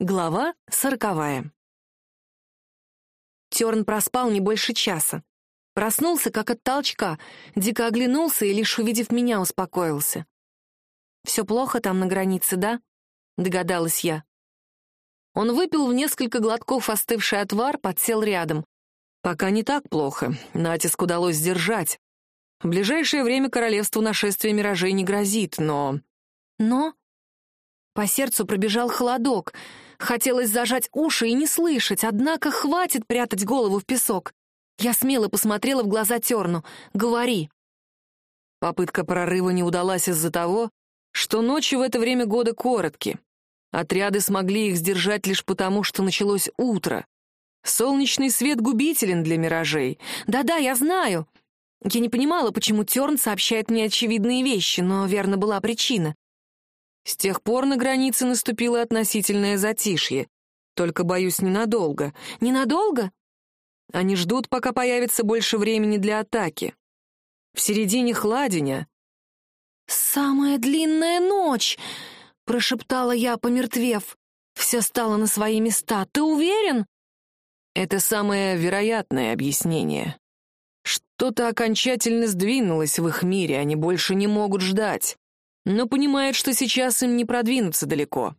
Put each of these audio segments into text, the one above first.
Глава сороковая. Терн проспал не больше часа. Проснулся, как от толчка, дико оглянулся и, лишь увидев меня, успокоился. «Все плохо там на границе, да?» — догадалась я. Он выпил в несколько глотков остывший отвар, подсел рядом. «Пока не так плохо. Натиск удалось сдержать. В ближайшее время королевству нашествия миражей не грозит, но...» «Но?» По сердцу пробежал холодок — Хотелось зажать уши и не слышать, однако хватит прятать голову в песок. Я смело посмотрела в глаза Терну. «Говори». Попытка прорыва не удалась из-за того, что ночи в это время года коротки. Отряды смогли их сдержать лишь потому, что началось утро. Солнечный свет губителен для миражей. Да-да, я знаю. Я не понимала, почему Терн сообщает мне очевидные вещи, но верно была причина. С тех пор на границе наступило относительное затишье. Только, боюсь, ненадолго. Ненадолго? Они ждут, пока появится больше времени для атаки. В середине хладеня... «Самая длинная ночь!» — прошептала я, помертвев. Все стало на свои места. Ты уверен? Это самое вероятное объяснение. Что-то окончательно сдвинулось в их мире, они больше не могут ждать но понимает, что сейчас им не продвинуться далеко.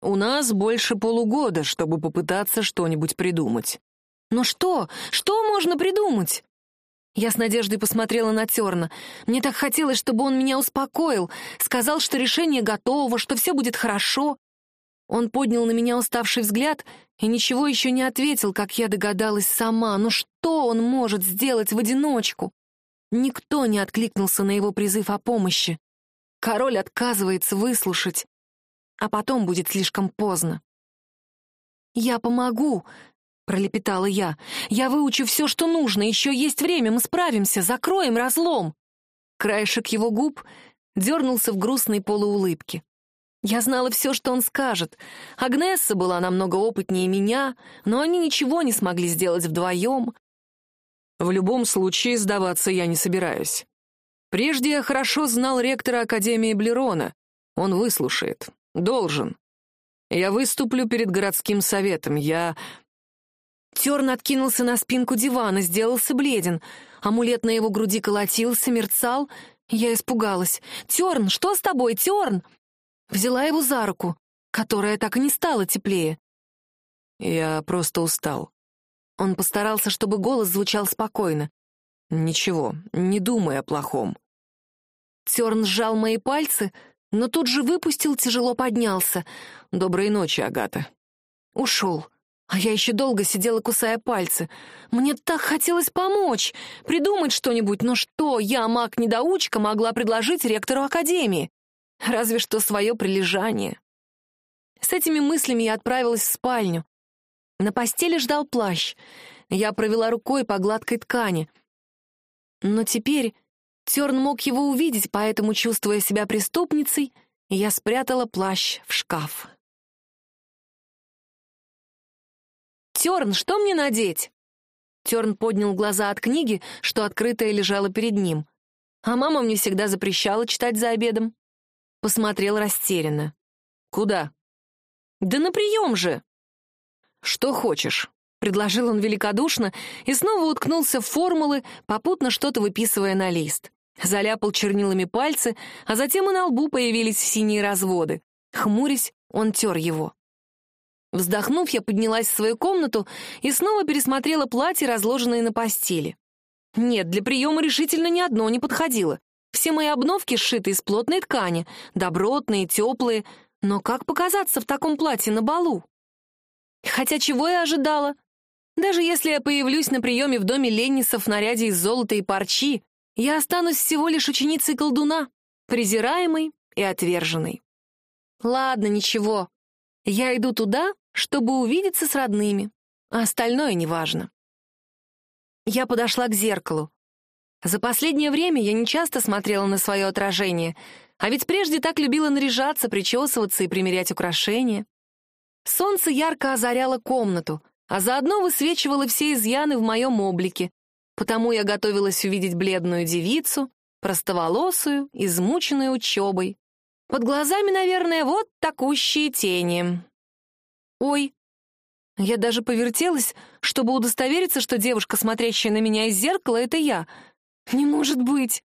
У нас больше полугода, чтобы попытаться что-нибудь придумать. Но что? Что можно придумать? Я с надеждой посмотрела на Терна. Мне так хотелось, чтобы он меня успокоил, сказал, что решение готово, что все будет хорошо. Он поднял на меня уставший взгляд и ничего еще не ответил, как я догадалась сама. Но что он может сделать в одиночку? Никто не откликнулся на его призыв о помощи. Король отказывается выслушать, а потом будет слишком поздно. «Я помогу», — пролепетала я. «Я выучу все, что нужно. Еще есть время, мы справимся, закроем разлом». Краешек его губ дернулся в грустной полуулыбке. Я знала все, что он скажет. Агнесса была намного опытнее меня, но они ничего не смогли сделать вдвоем. В любом случае сдаваться я не собираюсь. Прежде я хорошо знал ректора Академии Блерона. Он выслушает. Должен. Я выступлю перед городским советом. Я... Терн откинулся на спинку дивана, сделался бледен. Амулет на его груди колотился, мерцал. Я испугалась. «Терн, что с тобой, Терн?» Взяла его за руку, которая так и не стала теплее. Я просто устал. Он постарался, чтобы голос звучал спокойно. «Ничего, не думай о плохом. Терн сжал мои пальцы, но тут же выпустил, тяжело поднялся. «Доброй ночи, Агата». Ушел. А я еще долго сидела, кусая пальцы. Мне так хотелось помочь, придумать что-нибудь, но что я, маг-недоучка, могла предложить ректору Академии? Разве что свое прилежание. С этими мыслями я отправилась в спальню. На постели ждал плащ. Я провела рукой по гладкой ткани. Но теперь Терн мог его увидеть, поэтому, чувствуя себя преступницей, я спрятала плащ в шкаф. «Терн, что мне надеть?» Терн поднял глаза от книги, что открытая лежала перед ним. А мама мне всегда запрещала читать за обедом. Посмотрел растерянно. «Куда?» «Да на прием же!» «Что хочешь?» — предложил он великодушно и снова уткнулся в формулы, попутно что-то выписывая на лист. Заляпал чернилами пальцы, а затем и на лбу появились синие разводы. Хмурясь, он тер его. Вздохнув, я поднялась в свою комнату и снова пересмотрела платья, разложенные на постели. Нет, для приема решительно ни одно не подходило. Все мои обновки сшиты из плотной ткани, добротные, теплые. Но как показаться в таком платье на балу? Хотя чего я ожидала? Даже если я появлюсь на приеме в доме Леннисов в наряде из золота и парчи, я останусь всего лишь ученицей колдуна, презираемой и отверженной. Ладно, ничего. Я иду туда, чтобы увидеться с родными, а остальное неважно. Я подошла к зеркалу. За последнее время я не часто смотрела на свое отражение, а ведь прежде так любила наряжаться, причесываться и примерять украшения. Солнце ярко озаряло комнату, а заодно высвечивало все изъяны в моем облике, Потому я готовилась увидеть бледную девицу, простоволосую, измученную учебой. Под глазами, наверное, вот такущие тени. Ой. Я даже повертелась, чтобы удостовериться, что девушка, смотрящая на меня из зеркала, — это я. Не может быть.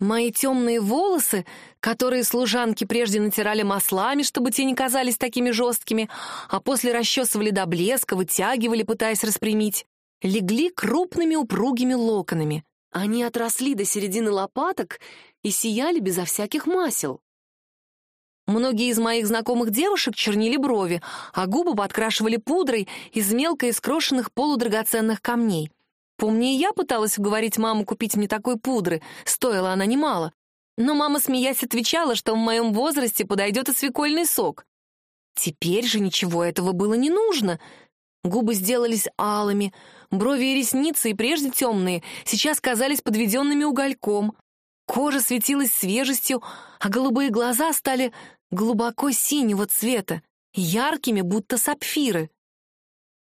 Мои темные волосы, которые служанки прежде натирали маслами, чтобы те не казались такими жесткими, а после расчесывали до блеска, вытягивали, пытаясь распрямить, легли крупными упругими локонами. Они отросли до середины лопаток и сияли безо всяких масел. Многие из моих знакомых девушек чернили брови, а губы подкрашивали пудрой из мелко искрошенных полудрагоценных камней. Помню, и я пыталась уговорить маму купить мне такой пудры, стоила она немало. Но мама, смеясь, отвечала, что в моем возрасте подойдет и свекольный сок. Теперь же ничего этого было не нужно. Губы сделались алыми, брови и ресницы, и прежде темные, сейчас казались подведенными угольком. Кожа светилась свежестью, а голубые глаза стали глубоко синего цвета, яркими, будто сапфиры.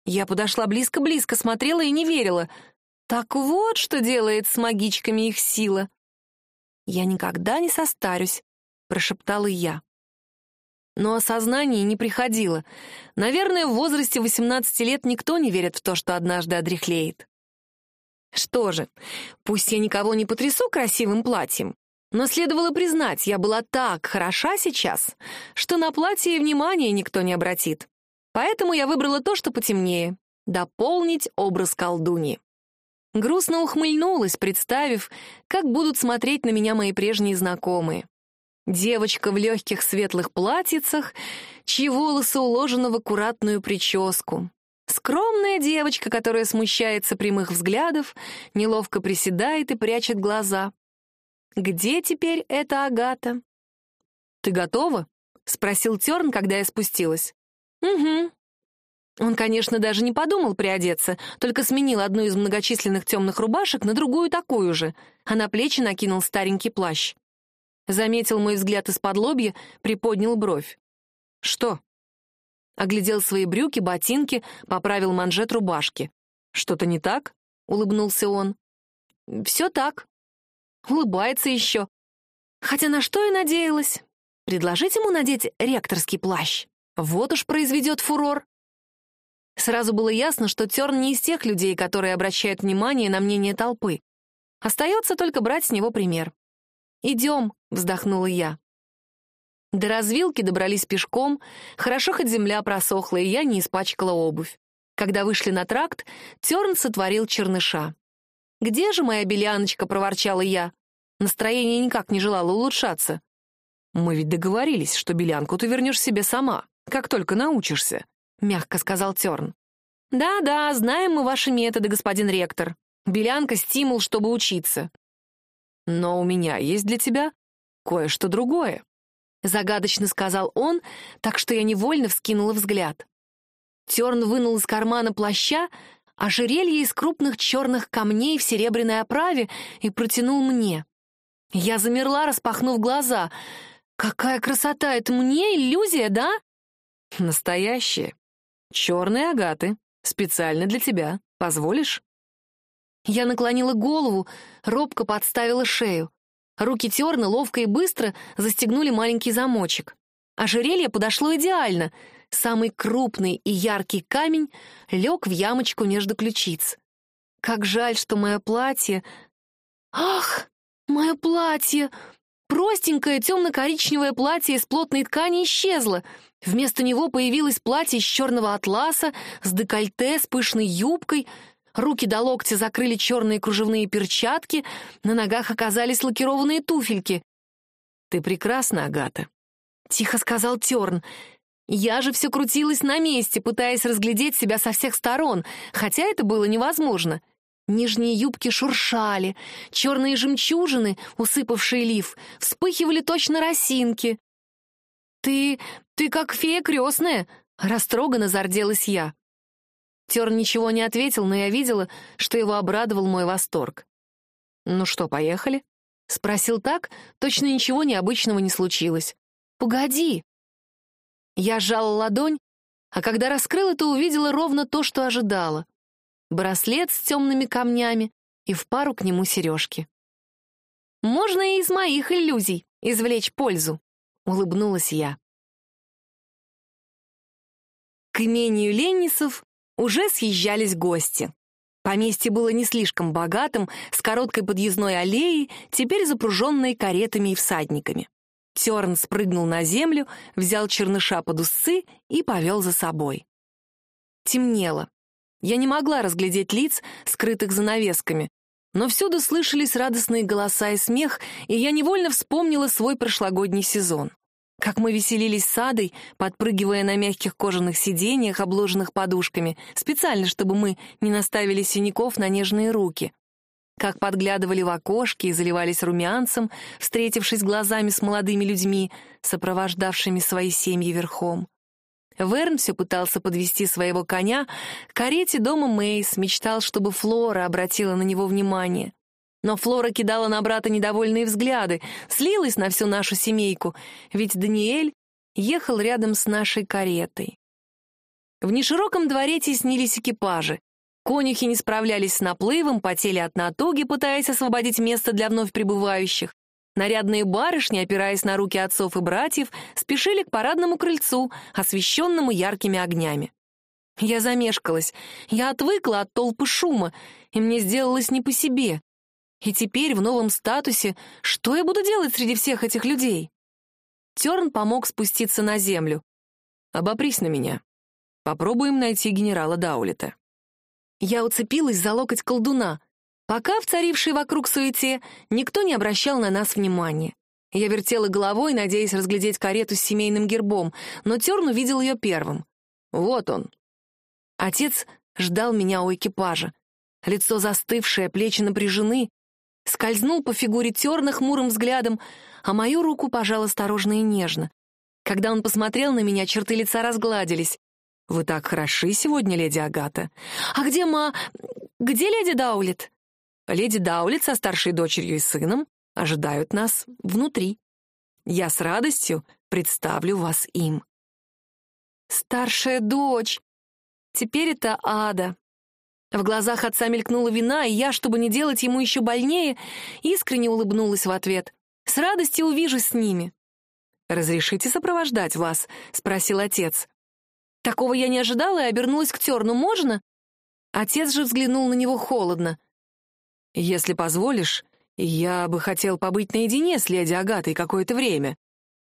Я подошла близко-близко, смотрела и не верила. Так вот, что делает с магичками их сила. «Я никогда не состарюсь», — прошептала я. Но осознание не приходило. Наверное, в возрасте 18 лет никто не верит в то, что однажды одряхлеет. Что же, пусть я никого не потрясу красивым платьем, но следовало признать, я была так хороша сейчас, что на платье и внимания никто не обратит. Поэтому я выбрала то, что потемнее — дополнить образ колдуньи. Грустно ухмыльнулась, представив, как будут смотреть на меня мои прежние знакомые. Девочка в легких светлых платьицах, чьи волосы уложены в аккуратную прическу. Скромная девочка, которая смущается прямых взглядов, неловко приседает и прячет глаза. Где теперь эта Агата? «Ты готова?» — спросил Терн, когда я спустилась. «Угу». Он, конечно, даже не подумал приодеться, только сменил одну из многочисленных темных рубашек на другую такую же, а на плечи накинул старенький плащ. Заметил мой взгляд из-под лобья, приподнял бровь. «Что?» Оглядел свои брюки, ботинки, поправил манжет рубашки. «Что-то не так?» — улыбнулся он. «Все так». Улыбается еще. Хотя на что я надеялась? Предложить ему надеть ректорский плащ? Вот уж произведет фурор. Сразу было ясно, что Терн не из тех людей, которые обращают внимание на мнение толпы. Остается только брать с него пример. «Идем», — вздохнула я. До развилки добрались пешком, хорошо хоть земля просохла, и я не испачкала обувь. Когда вышли на тракт, Терн сотворил черныша. «Где же моя беляночка?» — проворчала я. Настроение никак не желало улучшаться. «Мы ведь договорились, что белянку ты вернешь себе сама, как только научишься», — мягко сказал Терн. «Да-да, знаем мы ваши методы, господин ректор. Белянка — стимул, чтобы учиться». «Но у меня есть для тебя кое-что другое», — загадочно сказал он, так что я невольно вскинула взгляд. Терн вынул из кармана плаща ожерелье из крупных черных камней в серебряной оправе и протянул мне. Я замерла, распахнув глаза. «Какая красота! Это мне иллюзия, да?» «Настоящие. Черные агаты. Специально для тебя. Позволишь?» Я наклонила голову, робко подставила шею. Руки Терна ловко и быстро застегнули маленький замочек. Ожерелье подошло идеально. Самый крупный и яркий камень лег в ямочку между ключиц. Как жаль, что мое платье... Ах, мое платье! Простенькое темно-коричневое платье из плотной ткани исчезло. Вместо него появилось платье из черного атласа с декольте, с пышной юбкой — Руки до локтя закрыли черные кружевные перчатки, на ногах оказались лакированные туфельки. «Ты прекрасна, Агата», — тихо сказал Терн. Я же все крутилась на месте, пытаясь разглядеть себя со всех сторон, хотя это было невозможно. Нижние юбки шуршали, черные жемчужины, усыпавшие лиф, вспыхивали точно росинки. «Ты... ты как фея крестная!» — растроганно зарделась я. Тер ничего не ответил, но я видела, что его обрадовал мой восторг. «Ну что, поехали?» — спросил так, точно ничего необычного не случилось. «Погоди!» Я сжала ладонь, а когда раскрыла, то увидела ровно то, что ожидала. Браслет с темными камнями и в пару к нему сережки. «Можно и из моих иллюзий извлечь пользу», — улыбнулась я. К имению Леннисов уже съезжались гости. Поместье было не слишком богатым, с короткой подъездной аллеей, теперь запруженной каретами и всадниками. Терн спрыгнул на землю, взял черныша под усы и повел за собой. Темнело. Я не могла разглядеть лиц, скрытых занавесками, но всюду слышались радостные голоса и смех, и я невольно вспомнила свой прошлогодний сезон. Как мы веселились с Адой, подпрыгивая на мягких кожаных сиденьях, обложенных подушками, специально, чтобы мы не наставили синяков на нежные руки. Как подглядывали в окошки и заливались румянцем, встретившись глазами с молодыми людьми, сопровождавшими свои семьи верхом. Верн все пытался подвести своего коня к карете дома Мейс, мечтал, чтобы Флора обратила на него внимание. Но Флора кидала на брата недовольные взгляды, слилась на всю нашу семейку, ведь Даниэль ехал рядом с нашей каретой. В нешироком дворе теснились экипажи. Конюхи не справлялись с наплывом, потели от натуги, пытаясь освободить место для вновь прибывающих. Нарядные барышни, опираясь на руки отцов и братьев, спешили к парадному крыльцу, освещенному яркими огнями. Я замешкалась. Я отвыкла от толпы шума, и мне сделалось не по себе. И теперь в новом статусе что я буду делать среди всех этих людей? Терн помог спуститься на землю. «Обопрись на меня. Попробуем найти генерала Даулета». Я уцепилась за локоть колдуна. Пока в царившей вокруг суете никто не обращал на нас внимания. Я вертела головой, надеясь разглядеть карету с семейным гербом, но Терн увидел ее первым. Вот он. Отец ждал меня у экипажа. Лицо застывшее, плечи напряжены, скользнул по фигуре Терна хмурым взглядом, а мою руку пожал осторожно и нежно. Когда он посмотрел на меня, черты лица разгладились. «Вы так хороши сегодня, леди Агата». «А где ма... где леди Даулит?» «Леди Даулит со старшей дочерью и сыном ожидают нас внутри. Я с радостью представлю вас им». «Старшая дочь! Теперь это Ада, в глазах отца мелькнула вина, и я, чтобы не делать ему еще больнее, искренне улыбнулась в ответ. «С радостью увижусь с ними». «Разрешите сопровождать вас?» — спросил отец. Такого я не ожидала и обернулась к Терну. «Можно?» Отец же взглянул на него холодно. «Если позволишь, я бы хотел побыть наедине с леди Агатой какое-то время.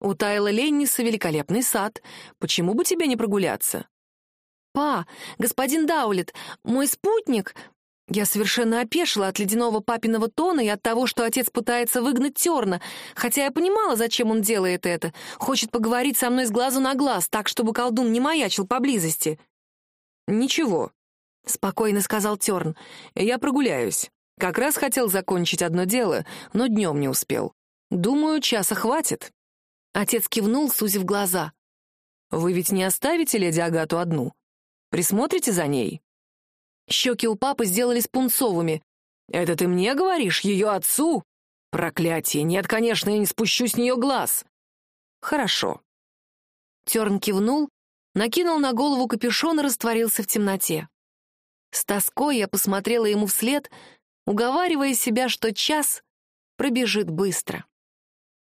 У Тайла Ленниса великолепный сад. Почему бы тебе не прогуляться?» «Па, господин Даулет, мой спутник...» Я совершенно опешила от ледяного папиного тона и от того, что отец пытается выгнать Терна, хотя я понимала, зачем он делает это. Хочет поговорить со мной с глазу на глаз, так, чтобы колдун не маячил поблизости. «Ничего», — спокойно сказал Терн, — «я прогуляюсь. Как раз хотел закончить одно дело, но днем не успел. Думаю, часа хватит». Отец кивнул, сузив глаза. «Вы ведь не оставите леди Агату одну?» Присмотрите за ней?» Щеки у папы сделались пунцовыми. «Это ты мне говоришь? Ее отцу?» «Проклятие! Нет, конечно, я не спущу с нее глаз!» «Хорошо». Терн кивнул, накинул на голову капюшон и растворился в темноте. С тоской я посмотрела ему вслед, уговаривая себя, что час пробежит быстро.